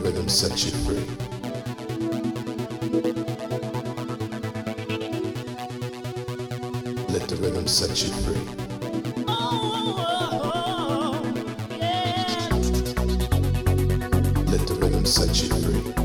rhythm sets you free. Let the rhythm set you free. Let the rhythm set you free. Oh, oh, oh,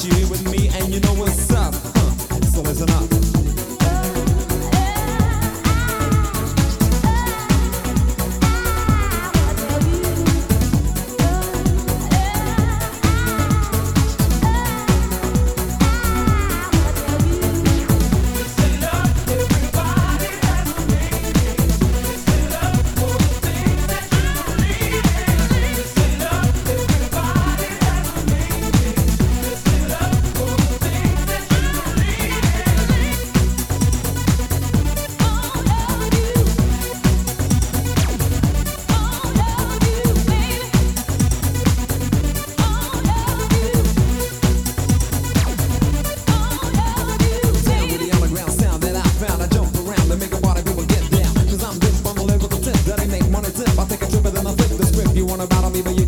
You're here with me, and you know what's up. wanna battle me, but you